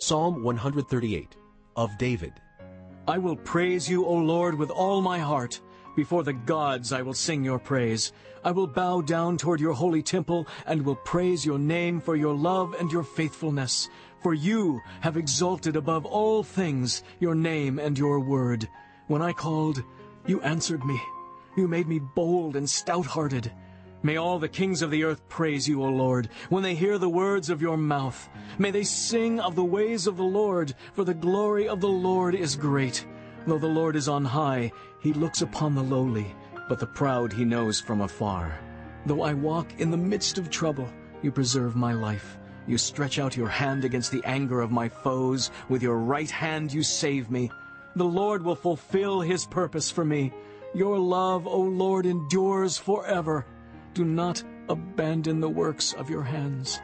Psalm 138 of David. I will praise you, O Lord, with all my heart. Before the gods I will sing your praise. I will bow down toward your holy temple and will praise your name for your love and your faithfulness. For you have exalted above all things your name and your word. When I called, you answered me. You made me bold and stout-hearted. May all the kings of the earth praise you, O Lord, when they hear the words of your mouth. May they sing of the ways of the Lord, for the glory of the Lord is great. Though the Lord is on high, he looks upon the lowly, but the proud he knows from afar. Though I walk in the midst of trouble, you preserve my life. You stretch out your hand against the anger of my foes. With your right hand you save me. The Lord will fulfill his purpose for me. Your love, O Lord, endures forever. Do not abandon the works of your hands.